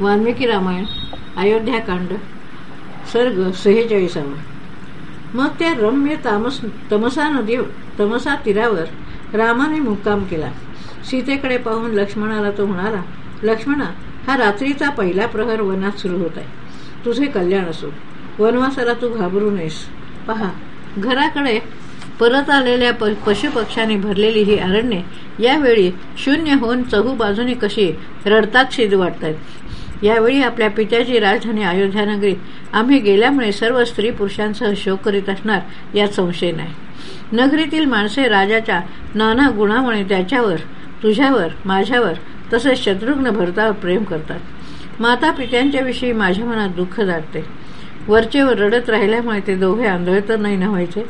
वाल्मिकी रामायण अयोध्याकांड सर्ग सेहेचाळीसावा. मग त्या रम्य तामस तमसा नदी तमसा तीरावर रामाने मुक्काम केला. सीतेकडे पाहून लक्ष्मणाला तो म्हणाला लक्ष्मणा हा रात्रीचा पहिला प्रहर वनात सुरू होत आहे. तुझे कल्याण असो. वनवासाला तू घाबरू नयेस. पहा घराकडे परत आलेल्या पशुपक्ष्याने भरलेली ही अरण्ये यावेळी शून्य होऊन चहू बाजूने कशी रडतात वाटत वाटतात यावेळी आपल्या पित्याची राजधानी अयोध्यानगरी. आम्ही गेल्यामुळे सर्व स्त्री पुरुषांसह शोक करीत असणार यात संशय नाही. नगरीतील माणसे राजाच्या नाना गुणामुळे त्याच्यावर तुझ्यावर माझ्यावर तसेच शत्रुघ्न भरतावर प्रेम करतात. माता पित्यांच्याविषयी माझ्या मनात दुःख दाटते वरचेवर रडत राहिल्यामुळे ते दोघे आंधळे तर नाही व्हायचे.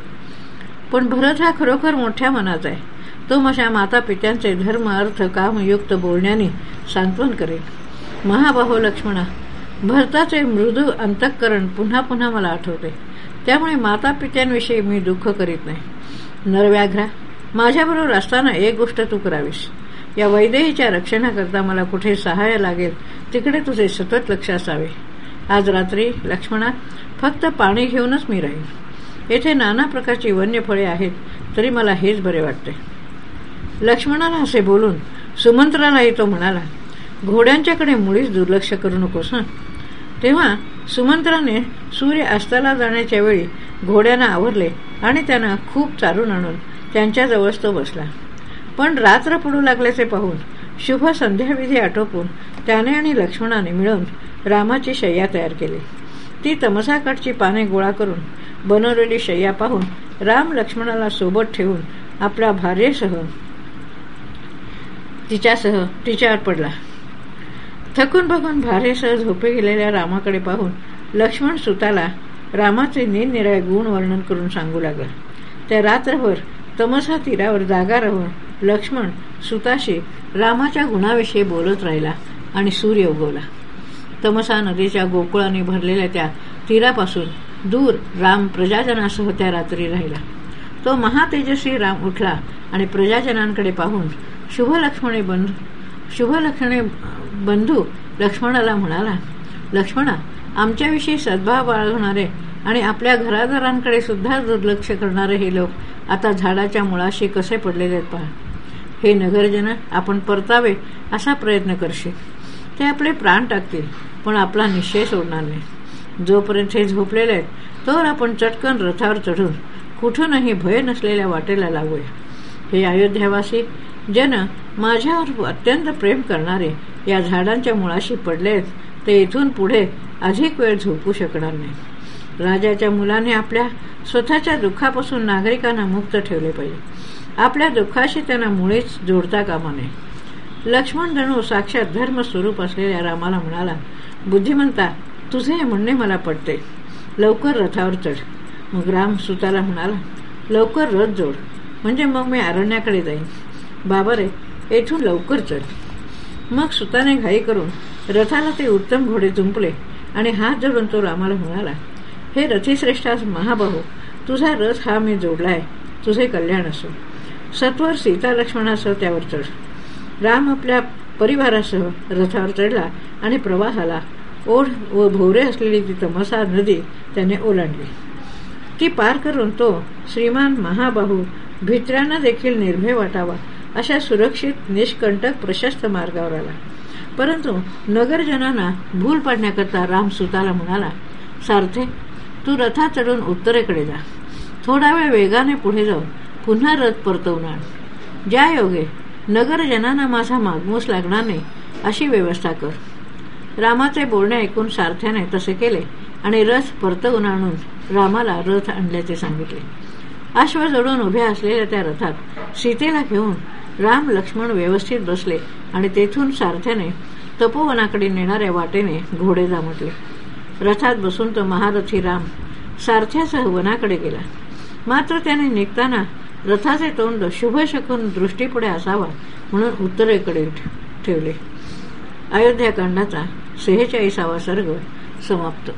पण भरत हा खरोखर मोठ्या मनाचा आहे. तो माझ्या माता पित्यांचे धर्म अर्थ कामयुक्त बोलण्याने सांत्वन करेल. महाबाहो लक्ष्मणा भरताचे मृदू अंतःकरण पुन्हा पुन्हा मला आठवते. त्यामुळे माता पित्यांविषयी मी दुःख करीत नाही. नरव्याघ्रा माझ्याबरोबर असताना एक गोष्ट तू करावीस. या वैदेहीच्या रक्षणाकरता मला कुठे सहाय्य लागेल तिकडे तुझे सतत लक्ष असावे. आज रात्री लक्ष्मणा फक्त पाणी घेऊनच मी राहील येथे नाना प्रकारची वन्य फळे आहेत तरी मला हेच बरे वाटते. लक्ष्मणाला असे बोलून सुमंत्रालाही तो म्हणाला घोड्यांच्याकडे मुळीच दुर्लक्ष करू नकोस हं. तेव्हा सुमंत्राने सूर्य अस्ताला जाण्याच्या वेळी घोड्यांना आवरले आणि त्यांना खूप चारून आणून त्यांच्याजवळच तो बसला. पण रात्र पडू लागल्याचे पाहून शुभ संध्याविधी आटोपून त्याने आणि लक्ष्मणाने मिळून रामाची शय्या तयार केली. ती तमसाकडची पाने गोळा करून बनवलेली शय्या पाहून राम लक्ष्मणाला सोबत ठेवून आपल्या भार्येसह तिच्यासह तिच्यावर पडला. थकून बघून भारेसह झोपे गेलेल्या रामाकडे पाहून लक्ष्मण सुताला रामाचे निरनिराळे गुण वर्णन करून सांगू लागला. त्या रात्रभर तमसा तीरावर जागा राहून लक्ष्मण सुताशी रामाच्या गुणाविषयी बोलत राहिला आणि सूर्य उगवला. तमसा नदीच्या गोकुळाने भरलेल्या त्या तीरापासून दूर राम प्रजाजनासह त्या रात्री राहिला. तो महातेजस्वी राम उठला आणि प्रजाजनांकडे पाहून शुभलक्ष्मणे बंधू शुभलक्षणे बंधू लक्ष्मणाला म्हणाला लक्ष्मणा आमच्याविषयी सद्भाव बाळगणारे आणि आपल्या घरादारांकडे सुद्धा दुर्लक्ष करणारे हे लोक आता झाडाच्या मुळाशी कसे पडलेले आहेत पहा. हे नगरजन आपण परतावे असा प्रयत्न करशील. ते आपले प्राण टाकतील पण आपला निश्चय सोडणार नाही. जोपर्यंत हे झोपलेले आहेत तर आपण चटकन रथावर चढून कुठूनही भय नसलेल्या वाटेला लागूया. हे अयोध्यावासी जन माझ्यावर अत्यंत प्रेम करणारे या झाडांच्या मुळाशी पडलेत ते इथून पुढे अधिक वेळ झोपू शकणार नाही. राजाच्या मुलाने आपल्या स्वतःच्या दुःखापासून नागरिकांना मुक्त ठेवले पाहिजे. आपल्या दुःखाशी त्यांना मुळीच जोडता कामा नये. लक्ष्मण जणू साक्षात धर्म स्वरूप असलेल्या रामाला म्हणाला बुद्धिमंता तुझे हे म्हणणे मला पडते लवकर रथावर चढ. मग राम सुताला म्हणाला लवकर रथ जोड. म्हणजे मग मी अरण्याकडे जाईन. बाबा रे येथून लवकर चढ. मग सुताने घाई करून रथाला ते उत्तम घोडे जुंपले आणि हात जोडून तो रामाला म्हणाला हे रथीश्रेष्ठास महाबाहू तुझा रथ हा मी जोडलाय तुझे कल्याण असो. सत्वर सीता लक्ष्मणासह त्यावर चढ. राम आपल्या परिवारासह रथावर चढला आणि प्रवाहाला ओढ व भोवरे असलेली ती तमसा नदी त्याने ओलांडली. ती पार करून तो श्रीमान महाबाहू भित्र्यांना देखील निर्भय वाटावा अशा सुरक्षित निष्कंटक प्रशस्त मार्गावर आला. परंतु नगरजनांना भूल पाडण्याकरता राम सुताला म्हणाला सारथे तू रथा चढून उत्तरेकडे जा. थोडा वेळ वेगाने पुढे जाऊन पुन्हा रथ परतवून आण. ज्या योगे नगरजनांना माझा मागमूस लागणार नाही अशी व्यवस्था कर. रामाचे बोलणे ऐकून सारथ्याने तसे केले आणि रथ परतवून आणून रामाला रथ आणल्याचे सांगितले. अश्व जोडून उभ्या असलेल्या त्या रथात सीतेला घेऊन राम लक्ष्मण व्यवस्थित बसले आणि तेथून सारथ्याने तपोवनाकडे नेणाऱ्या वाटेने घोडे जामटले. रथात बसून तो महारथी राम सारथ्यासह वनाकडे गेला. मात्र त्याने निघताना रथाचे तोंड शुभ शकून दृष्टीपुढे असावा म्हणून उत्तरेकडे ठेवले. अयोध्याकांडाचा सेहेचाळीसावा सर्ग समाप्त.